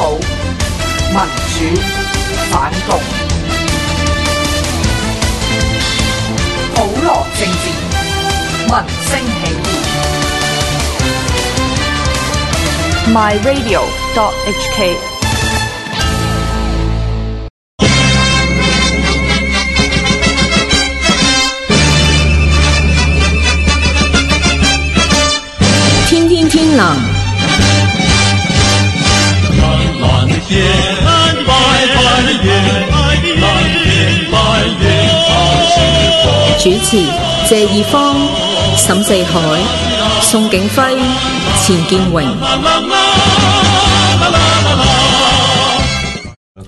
民主反共，普罗政治，民生起义。My Radio. dot H K。天天天能主持：谢义方、沈四海、宋景辉、钱建荣。